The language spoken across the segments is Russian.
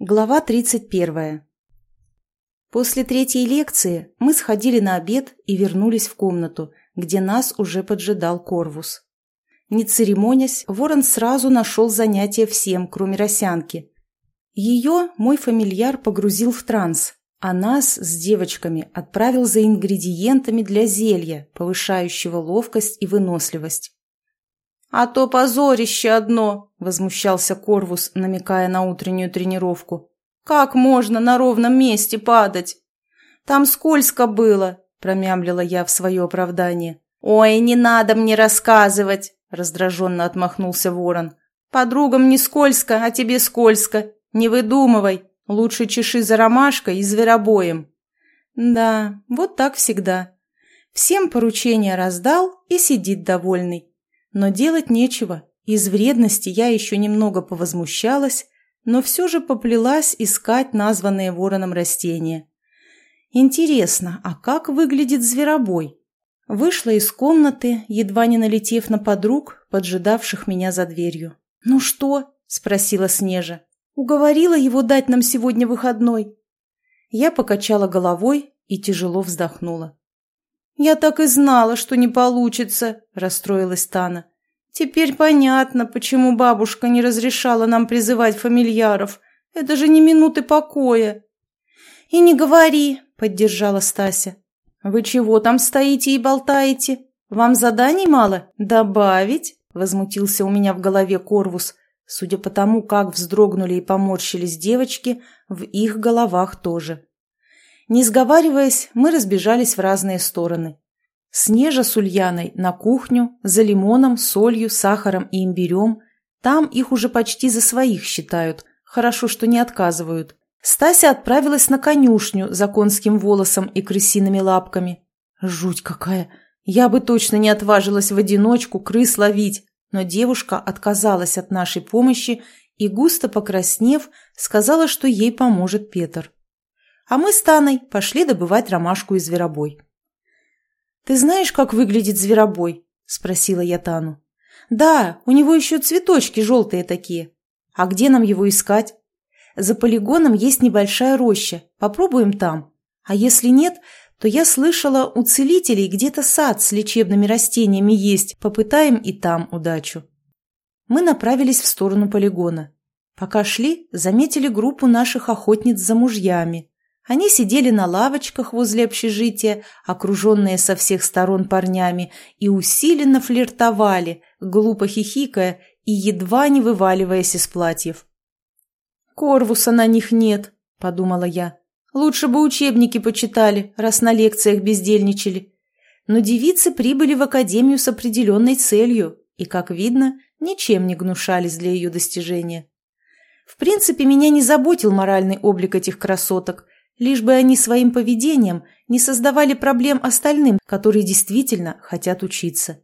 Глава 31. После третьей лекции мы сходили на обед и вернулись в комнату, где нас уже поджидал Корвус. Не церемонясь, Ворон сразу нашел занятие всем, кроме Росянки. Ее мой фамильяр погрузил в транс, а нас с девочками отправил за ингредиентами для зелья, повышающего ловкость и выносливость. «А то позорище одно!» – возмущался Корвус, намекая на утреннюю тренировку. «Как можно на ровном месте падать?» «Там скользко было», – промямлила я в свое оправдание. «Ой, не надо мне рассказывать!» – раздраженно отмахнулся ворон. «Подругам не скользко, а тебе скользко. Не выдумывай. Лучше чеши за ромашкой и зверобоем». «Да, вот так всегда. Всем поручения раздал и сидит довольный. Но делать нечего. Из вредности я еще немного повозмущалась, но все же поплелась искать названные вороном растения. Интересно, а как выглядит зверобой? Вышла из комнаты, едва не налетев на подруг, поджидавших меня за дверью. «Ну что?» – спросила Снежа. «Уговорила его дать нам сегодня выходной». Я покачала головой и тяжело вздохнула. «Я так и знала, что не получится», – расстроилась Тана. «Теперь понятно, почему бабушка не разрешала нам призывать фамильяров. Это же не минуты покоя». «И не говори», – поддержала Стася. «Вы чего там стоите и болтаете? Вам заданий мало? Добавить?» – возмутился у меня в голове Корвус. Судя по тому, как вздрогнули и поморщились девочки, в их головах тоже. Не сговариваясь, мы разбежались в разные стороны. Снежа с Ульяной на кухню, за лимоном, солью, сахаром и имбирем. Там их уже почти за своих считают. Хорошо, что не отказывают. Стася отправилась на конюшню за конским волосом и крысиными лапками. Жуть какая! Я бы точно не отважилась в одиночку крыс ловить, но девушка отказалась от нашей помощи и, густо покраснев, сказала, что ей поможет Петр а мы с Таной пошли добывать ромашку и зверобой. «Ты знаешь, как выглядит зверобой?» – спросила я Тану. «Да, у него еще цветочки желтые такие. А где нам его искать?» «За полигоном есть небольшая роща. Попробуем там. А если нет, то я слышала, у целителей где-то сад с лечебными растениями есть. Попытаем и там удачу». Мы направились в сторону полигона. Пока шли, заметили группу наших охотниц за мужьями. Они сидели на лавочках возле общежития, окруженные со всех сторон парнями, и усиленно флиртовали, глупо хихикая и едва не вываливаясь из платьев. «Корвуса на них нет», — подумала я. «Лучше бы учебники почитали, раз на лекциях бездельничали». Но девицы прибыли в академию с определенной целью и, как видно, ничем не гнушались для ее достижения. В принципе, меня не заботил моральный облик этих красоток — лишь бы они своим поведением не создавали проблем остальным, которые действительно хотят учиться.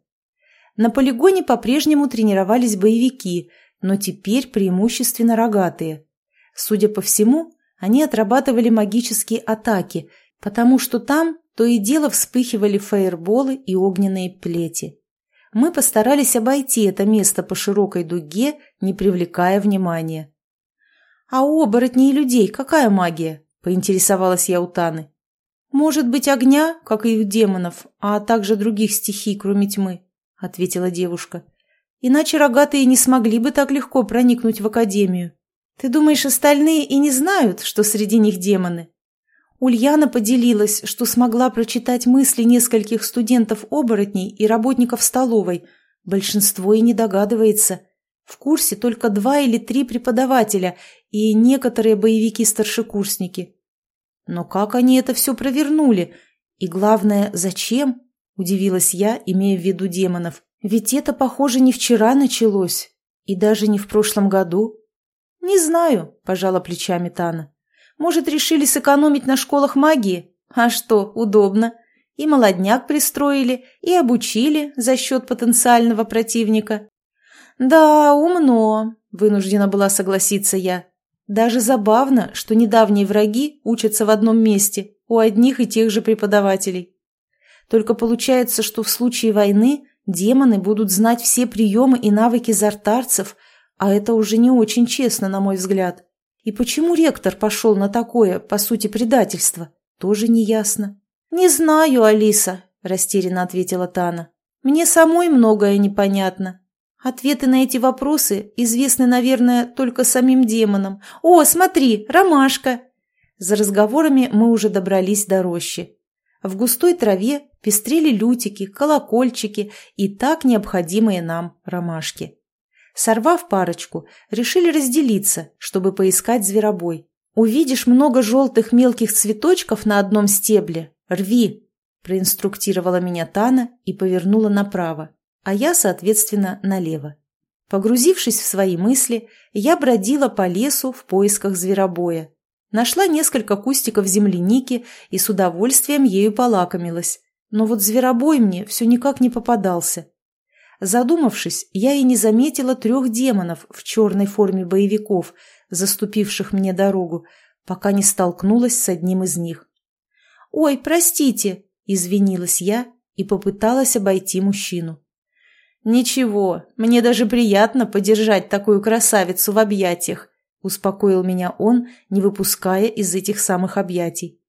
На полигоне по-прежнему тренировались боевики, но теперь преимущественно рогатые. Судя по всему, они отрабатывали магические атаки, потому что там то и дело вспыхивали фаерболы и огненные плети. Мы постарались обойти это место по широкой дуге, не привлекая внимания. «А у оборотней людей какая магия?» Поинтересовалась я у Таны. «Может быть, огня, как и у демонов, а также других стихий, кроме тьмы», — ответила девушка. «Иначе рогатые не смогли бы так легко проникнуть в академию. Ты думаешь, остальные и не знают, что среди них демоны?» Ульяна поделилась, что смогла прочитать мысли нескольких студентов-оборотней и работников столовой. Большинство и не догадывается. В курсе только два или три преподавателя и некоторые боевики-старшекурсники. Но как они это все провернули? И главное, зачем? Удивилась я, имея в виду демонов. Ведь это, похоже, не вчера началось. И даже не в прошлом году. Не знаю, пожала плечами Тана. Может, решили сэкономить на школах магии? А что, удобно. И молодняк пристроили, и обучили за счет потенциального противника. Да, умно, вынуждена была согласиться я. Даже забавно, что недавние враги учатся в одном месте, у одних и тех же преподавателей. Только получается, что в случае войны демоны будут знать все приемы и навыки зартарцев, а это уже не очень честно, на мой взгляд. И почему ректор пошел на такое, по сути, предательство? Тоже неясно. «Не знаю, Алиса», – растерянно ответила Тана. «Мне самой многое непонятно. Ответы на эти вопросы известны, наверное, только самим демонам. О, смотри, ромашка!» За разговорами мы уже добрались до рощи. В густой траве пестрели лютики, колокольчики и так необходимые нам ромашки. Сорвав парочку, решили разделиться, чтобы поискать зверобой. Увидишь много желтых мелких цветочков на одном стебле – рви, проинструктировала меня Тана и повернула направо, а я, соответственно, налево. Погрузившись в свои мысли, я бродила по лесу в поисках зверобоя. Нашла несколько кустиков земляники и с удовольствием ею полакомилась. Но вот зверобой мне все никак не попадался. Задумавшись, я и не заметила трех демонов в черной форме боевиков, заступивших мне дорогу, пока не столкнулась с одним из них. «Ой, простите!» – извинилась я и попыталась обойти мужчину. «Ничего, мне даже приятно подержать такую красавицу в объятиях», – успокоил меня он, не выпуская из этих самых объятий.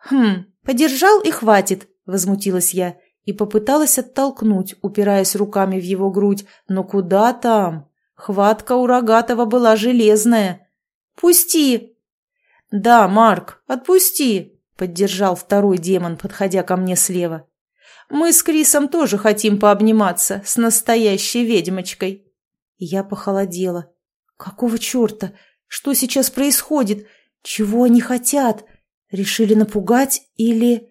«Хм, подержал и хватит», – возмутилась я и попыталась оттолкнуть, упираясь руками в его грудь, но куда там? Хватка у Рогатого была железная. «Пусти!» «Да, Марк, отпусти!» — поддержал второй демон, подходя ко мне слева. «Мы с Крисом тоже хотим пообниматься с настоящей ведьмочкой». Я похолодела. «Какого черта? Что сейчас происходит? Чего они хотят? Решили напугать или...»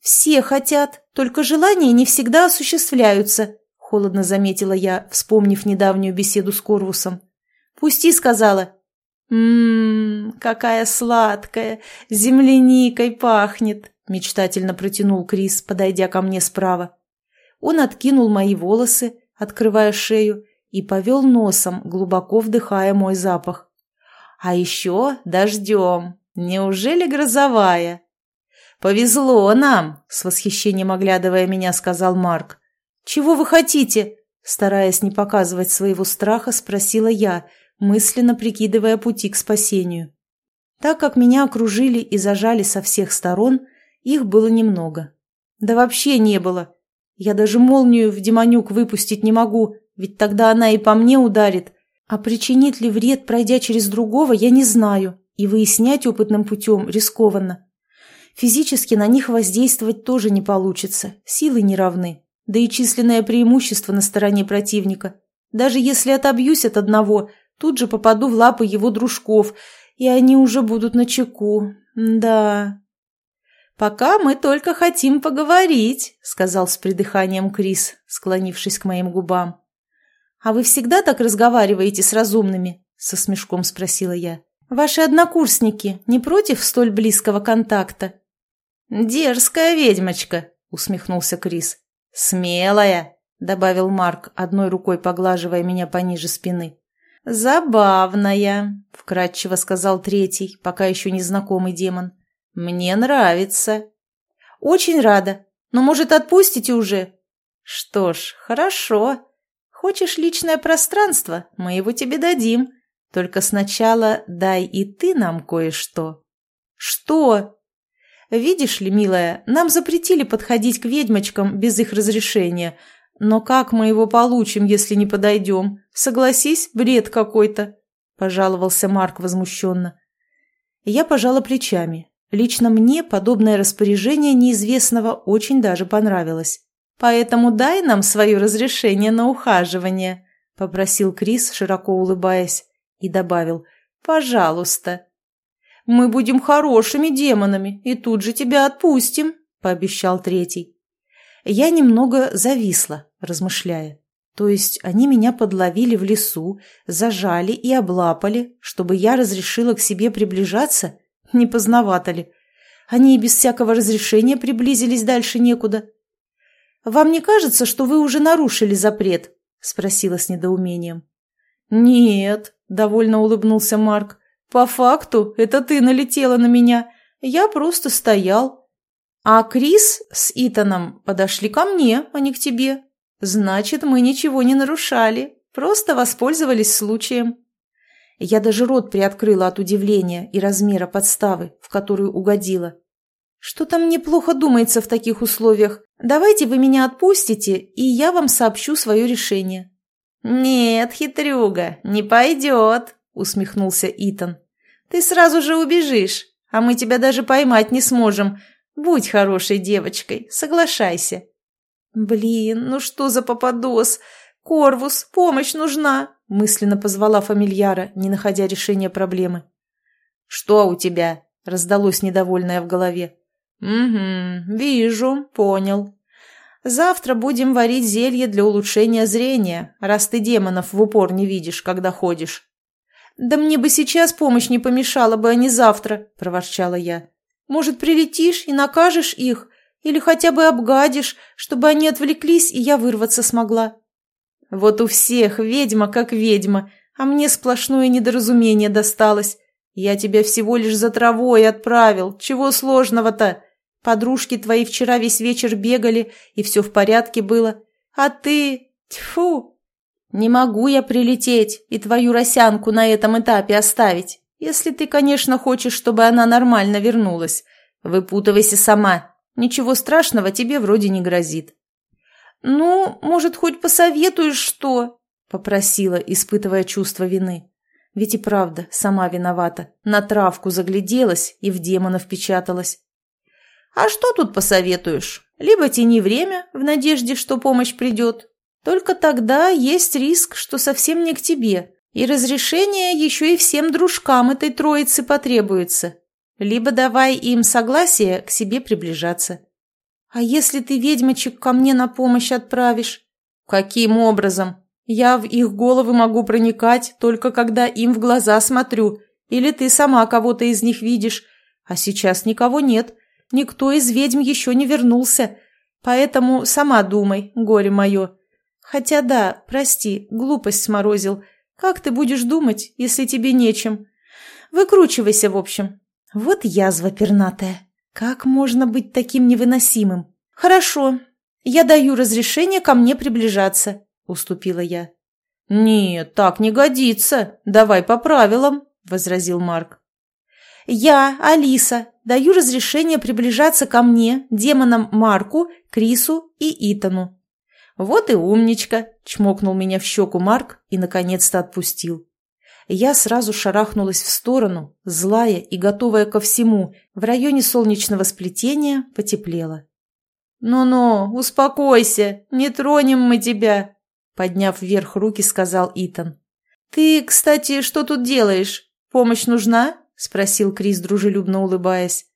«Все хотят, только желания не всегда осуществляются», — холодно заметила я, вспомнив недавнюю беседу с Корвусом. «Пусти», — сказала. «Ммм, какая сладкая, земляникой пахнет», — мечтательно протянул Крис, подойдя ко мне справа. Он откинул мои волосы, открывая шею, и повел носом, глубоко вдыхая мой запах. «А еще дождем. Неужели грозовая?» «Повезло нам!» – с восхищением оглядывая меня, сказал Марк. «Чего вы хотите?» – стараясь не показывать своего страха, спросила я, мысленно прикидывая пути к спасению. Так как меня окружили и зажали со всех сторон, их было немного. Да вообще не было. Я даже молнию в демонюк выпустить не могу, ведь тогда она и по мне ударит. А причинит ли вред, пройдя через другого, я не знаю, и выяснять опытным путем рискованно. Физически на них воздействовать тоже не получится, силы не равны, да и численное преимущество на стороне противника. Даже если отобьюсь от одного, тут же попаду в лапы его дружков, и они уже будут на чеку. Да. «Пока мы только хотим поговорить», — сказал с придыханием Крис, склонившись к моим губам. «А вы всегда так разговариваете с разумными?» — со смешком спросила я. «Ваши однокурсники не против столь близкого контакта?» «Дерзкая ведьмочка», — усмехнулся Крис. «Смелая», — добавил Марк, одной рукой поглаживая меня пониже спины. «Забавная», — вкратчиво сказал третий, пока еще незнакомый демон. «Мне нравится». «Очень рада. Но, может, отпустите уже?» «Что ж, хорошо. Хочешь личное пространство? Мы его тебе дадим. Только сначала дай и ты нам кое-что». «Что?» Видишь ли, милая, нам запретили подходить к ведьмочкам без их разрешения. Но как мы его получим, если не подойдем? Согласись, бред какой-то», – пожаловался Марк возмущенно. Я пожала плечами. Лично мне подобное распоряжение неизвестного очень даже понравилось. «Поэтому дай нам свое разрешение на ухаживание», – попросил Крис, широко улыбаясь, и добавил «пожалуйста». Мы будем хорошими демонами и тут же тебя отпустим», — пообещал третий. Я немного зависла, размышляя. То есть они меня подловили в лесу, зажали и облапали, чтобы я разрешила к себе приближаться? Не поздновато ли? Они и без всякого разрешения приблизились дальше некуда. «Вам не кажется, что вы уже нарушили запрет?» — спросила с недоумением. «Нет», — довольно улыбнулся Марк. По факту, это ты налетела на меня. Я просто стоял. А Крис с Итаном подошли ко мне, а не к тебе. Значит, мы ничего не нарушали, просто воспользовались случаем. Я даже рот приоткрыла от удивления и размера подставы, в которую угодила. «Что-то мне плохо думается в таких условиях. Давайте вы меня отпустите, и я вам сообщу свое решение». «Нет, хитрюга, не пойдет», — усмехнулся Итан. «Ты сразу же убежишь, а мы тебя даже поймать не сможем. Будь хорошей девочкой, соглашайся». «Блин, ну что за попадос? Корвус, помощь нужна!» мысленно позвала фамильяра, не находя решения проблемы. «Что у тебя?» — раздалось недовольное в голове. «Угу, вижу, понял. Завтра будем варить зелье для улучшения зрения, раз ты демонов в упор не видишь, когда ходишь». «Да мне бы сейчас помощь не помешала бы, а не завтра», — проворчала я. «Может, прилетишь и накажешь их? Или хотя бы обгадишь, чтобы они отвлеклись, и я вырваться смогла?» «Вот у всех ведьма как ведьма, а мне сплошное недоразумение досталось. Я тебя всего лишь за травой отправил. Чего сложного-то?» Подружки твои вчера весь вечер бегали, и все в порядке было. А ты... Тьфу! Не могу я прилететь и твою росянку на этом этапе оставить, если ты, конечно, хочешь, чтобы она нормально вернулась. Выпутывайся сама. Ничего страшного тебе вроде не грозит. «Ну, может, хоть посоветуешь что?» — попросила, испытывая чувство вины. Ведь и правда, сама виновата. На травку загляделась и в демона впечаталась. А что тут посоветуешь? Либо тяни время в надежде, что помощь придет. Только тогда есть риск, что совсем не к тебе, и разрешение еще и всем дружкам этой троицы потребуется. Либо давай им согласие к себе приближаться. А если ты ведьмочек ко мне на помощь отправишь? Каким образом? Я в их головы могу проникать, только когда им в глаза смотрю, или ты сама кого-то из них видишь, а сейчас никого нет. Никто из ведьм еще не вернулся, поэтому сама думай, горе мое. Хотя да, прости, глупость сморозил. Как ты будешь думать, если тебе нечем? Выкручивайся, в общем. Вот язва пернатая. Как можно быть таким невыносимым? Хорошо, я даю разрешение ко мне приближаться, уступила я. Нет, так не годится. Давай по правилам, возразил Марк. Я, Алиса, даю разрешение приближаться ко мне, демонам Марку, Крису и Итану». «Вот и умничка!» – чмокнул меня в щеку Марк и, наконец-то, отпустил. Я сразу шарахнулась в сторону, злая и готовая ко всему. В районе солнечного сплетения потеплело. «Ну-ну, успокойся, не тронем мы тебя!» Подняв вверх руки, сказал Итан. «Ты, кстати, что тут делаешь? Помощь нужна?» – спросил Крис, дружелюбно улыбаясь.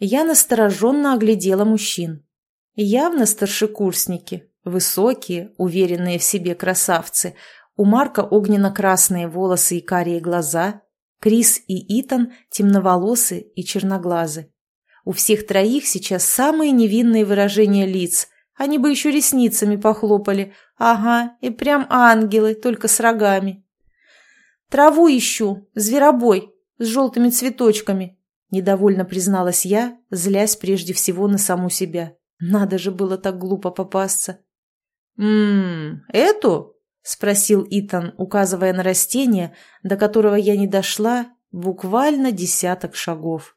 Я настороженно оглядела мужчин. Явно старшекурсники, высокие, уверенные в себе красавцы. У Марка огненно-красные волосы и карие глаза. Крис и Итан темноволосы и черноглазы. У всех троих сейчас самые невинные выражения лиц. Они бы еще ресницами похлопали. Ага, и прям ангелы, только с рогами. «Траву ищу, зверобой», с желтыми цветочками», – недовольно призналась я, злясь прежде всего на саму себя. Надо же было так глупо попасться. «Ммм, эту?» – спросил Итан, указывая на растение, до которого я не дошла, буквально десяток шагов.